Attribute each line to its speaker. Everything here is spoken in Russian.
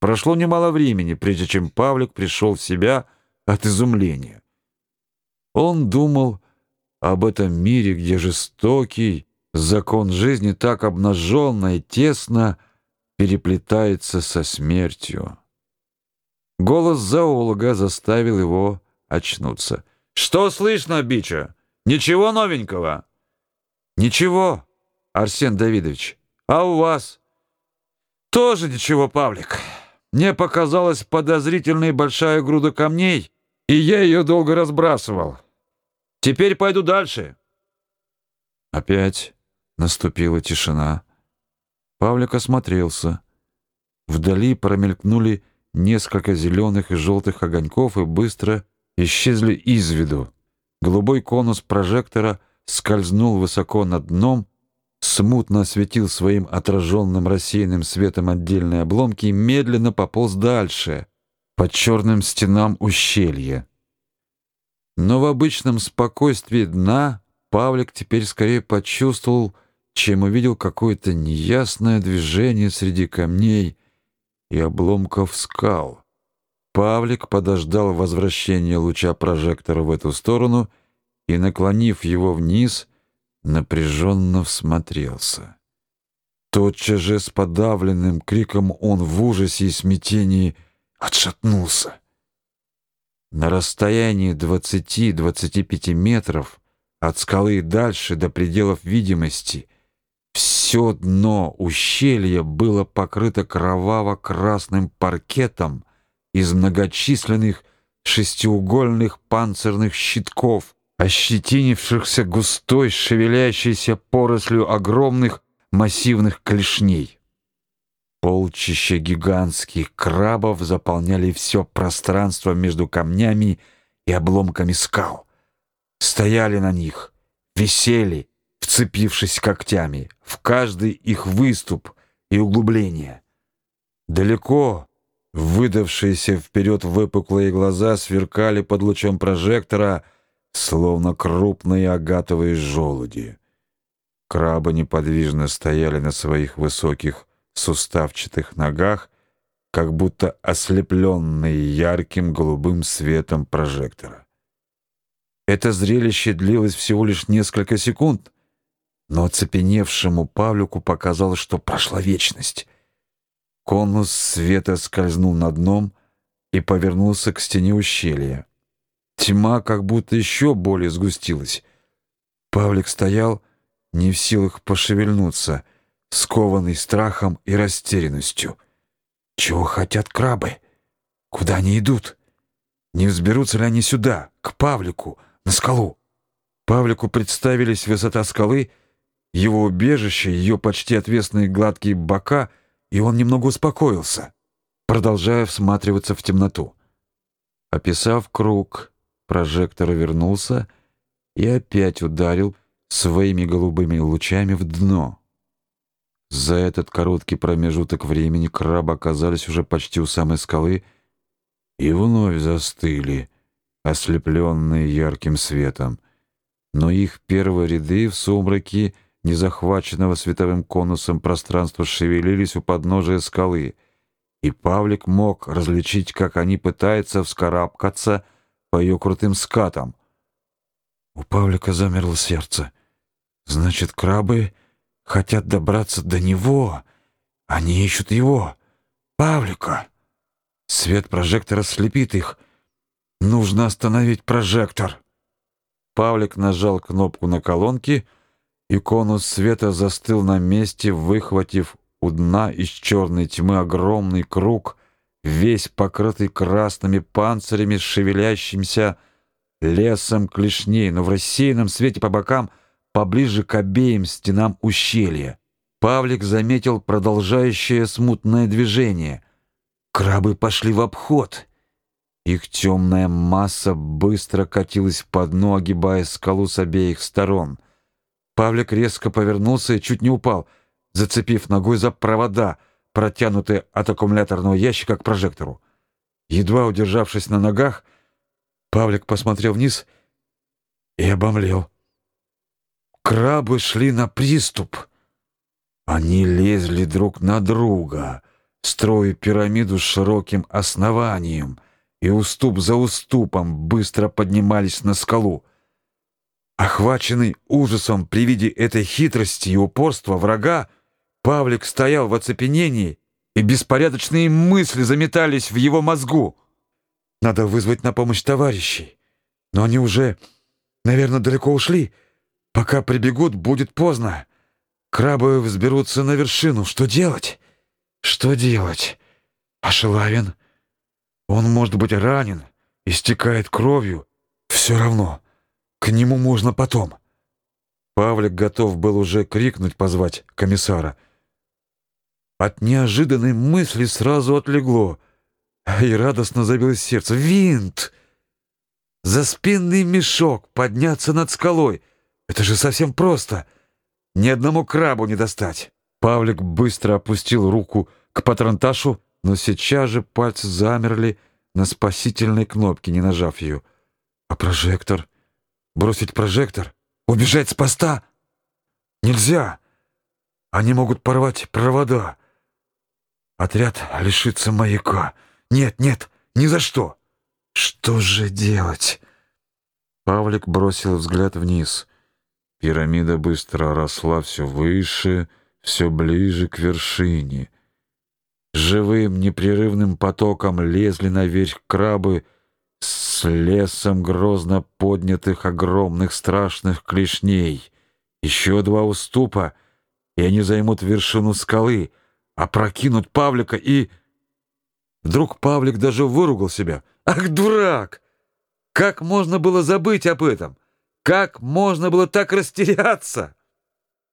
Speaker 1: Прошло немало времени, прежде чем Павлик пришел в себя от изумления. Он думал об этом мире, где жестокий закон жизни так обнаженно и тесно переплетается со смертью. Голос зоолога заставил его очнуться. «Что слышно, Бича? Ничего новенького?» «Ничего, Арсен Давидович. А у вас?» «Тоже ничего, Павлик. Мне показалась подозрительной большая груда камней, и я ее долго разбрасывал. Теперь пойду дальше». Опять наступила тишина. Павлик осмотрелся. Вдали промелькнули несколько зеленых и желтых огоньков и быстро исчезли из виду. Голубой конус прожектора скользнул высоко над дном, смутно осветил своим отраженным рассеянным светом отдельные обломки и медленно пополз дальше, по черным стенам ущелья. Но в обычном спокойствии дна Павлик теперь скорее почувствовал, чем увидел какое-то неясное движение среди камней и обломков скал. Павлик подождал возвращения луча прожектора в эту сторону и, наклонив его вниз, напряженно всмотрелся. Тотчас же с подавленным криком он в ужасе и смятении отшатнулся. На расстоянии 20-25 метров от скалы и дальше до пределов видимости все дно ощелья было покрыто кроваво-красным паркетом из многочисленных шестиугольных панцирных щитков, ощетинившихся густой шевелящейся порослью огромных массивных клешней. Полчища гигантских крабов заполняли все пространство между камнями и обломками скал. Стояли на них, висели, вцепившись когтями в каждый их выступ и углубление. Далеко выдавшиеся вперед выпуклые глаза сверкали под лучом прожектора, словно крупные агатовые желуди. Крабы неподвижно стояли на своих высоких суставчатых ногах, как будто ослепленные ярким голубым светом прожектора. Это зрелище длилось всего лишь несколько секунд, но оцепеневшему Павлику показалось, что прошла вечность. Конус света скользнул над дном и повернулся к стене ущелья. Тьма как будто еще более сгустилась. Павлик стоял, не в силах пошевельнуться, скованный страхом и растерянностью. Чего хотят крабы? Куда они идут? Не взберутся ли они сюда, к Павлику, на скалу? Павлику представились высота скалы — его убежище, ее почти отвесные гладкие бока, и он немного успокоился, продолжая всматриваться в темноту. Описав круг, прожектор вернулся и опять ударил своими голубыми лучами в дно. За этот короткий промежуток времени крабы оказались уже почти у самой скалы и вновь застыли, ослепленные ярким светом. Но их первые ряды в сумраке — незахваченного световым конусом пространства шевелились у подножия скалы, и Павлик мог различить, как они пытаются вскарабкаться по ее крутым скатам. У Павлика замерло сердце. Значит, крабы хотят добраться до него. Они ищут его, Павлика. Свет прожектора слепит их. Нужно остановить прожектор. Павлик нажал кнопку на колонке — и конус света застыл на месте, выхватив у дна из черной тьмы огромный круг, весь покрытый красными панцирями, шевелящимся лесом клешней, но в рассеянном свете по бокам, поближе к обеим стенам ущелья. Павлик заметил продолжающее смутное движение. Крабы пошли в обход. Их темная масса быстро катилась по дну, огибая скалу с обеих сторон — Павлик резко повернулся и чуть не упал, зацепив ногой за провода, протянутые от аккумуляторного ящика к прожектору. Едва удержавшись на ногах, Павлик посмотрел вниз и обомлел. Крабы шли на приступ. Они лезли друг на друга, строя пирамиду с широким основанием, и уступ за уступом быстро поднимались на скалу. Охваченный ужасом при виде этой хитрости и упорства врага, Павлик стоял в оцепенении, и беспорядочные мысли заметались в его мозгу. Надо вызвать на помощь товарищей, но они уже, наверное, далеко ушли. Пока прибегут, будет поздно. Крабы взберутся на вершину. Что делать? Что делать? А Шелавин? Он может быть ранен, истекает кровью. Все равно. К нему можно потом. Павлик готов был уже крикнуть, позвать комиссара. От неожиданной мысли сразу отлегло, и радостно забилось сердце. Винт! За спинный мешок подняться над скалой. Это же совсем просто. Ни одному крабу не достать. Павлик быстро опустил руку к патронташу, но сейчас же пальцы замерли на спасительной кнопке, не нажав ее. А прожектор? Бросить прожектор? Убежать с поста? Нельзя. Они могут порвать провода. Отряд лишится маяка. Нет, нет, ни за что. Что же делать? Павлик бросил взгляд вниз. Пирамида быстро росла все выше, все ближе к вершине. Живым непрерывным потоком лезли наверх крабы, с лесом грозно поднятых огромных страшных клешней. Еще два уступа, и они займут вершину скалы, опрокинут Павлика и... Вдруг Павлик даже выругал себя. «Ах, дурак! Как можно было забыть об этом? Как можно было так растеряться?»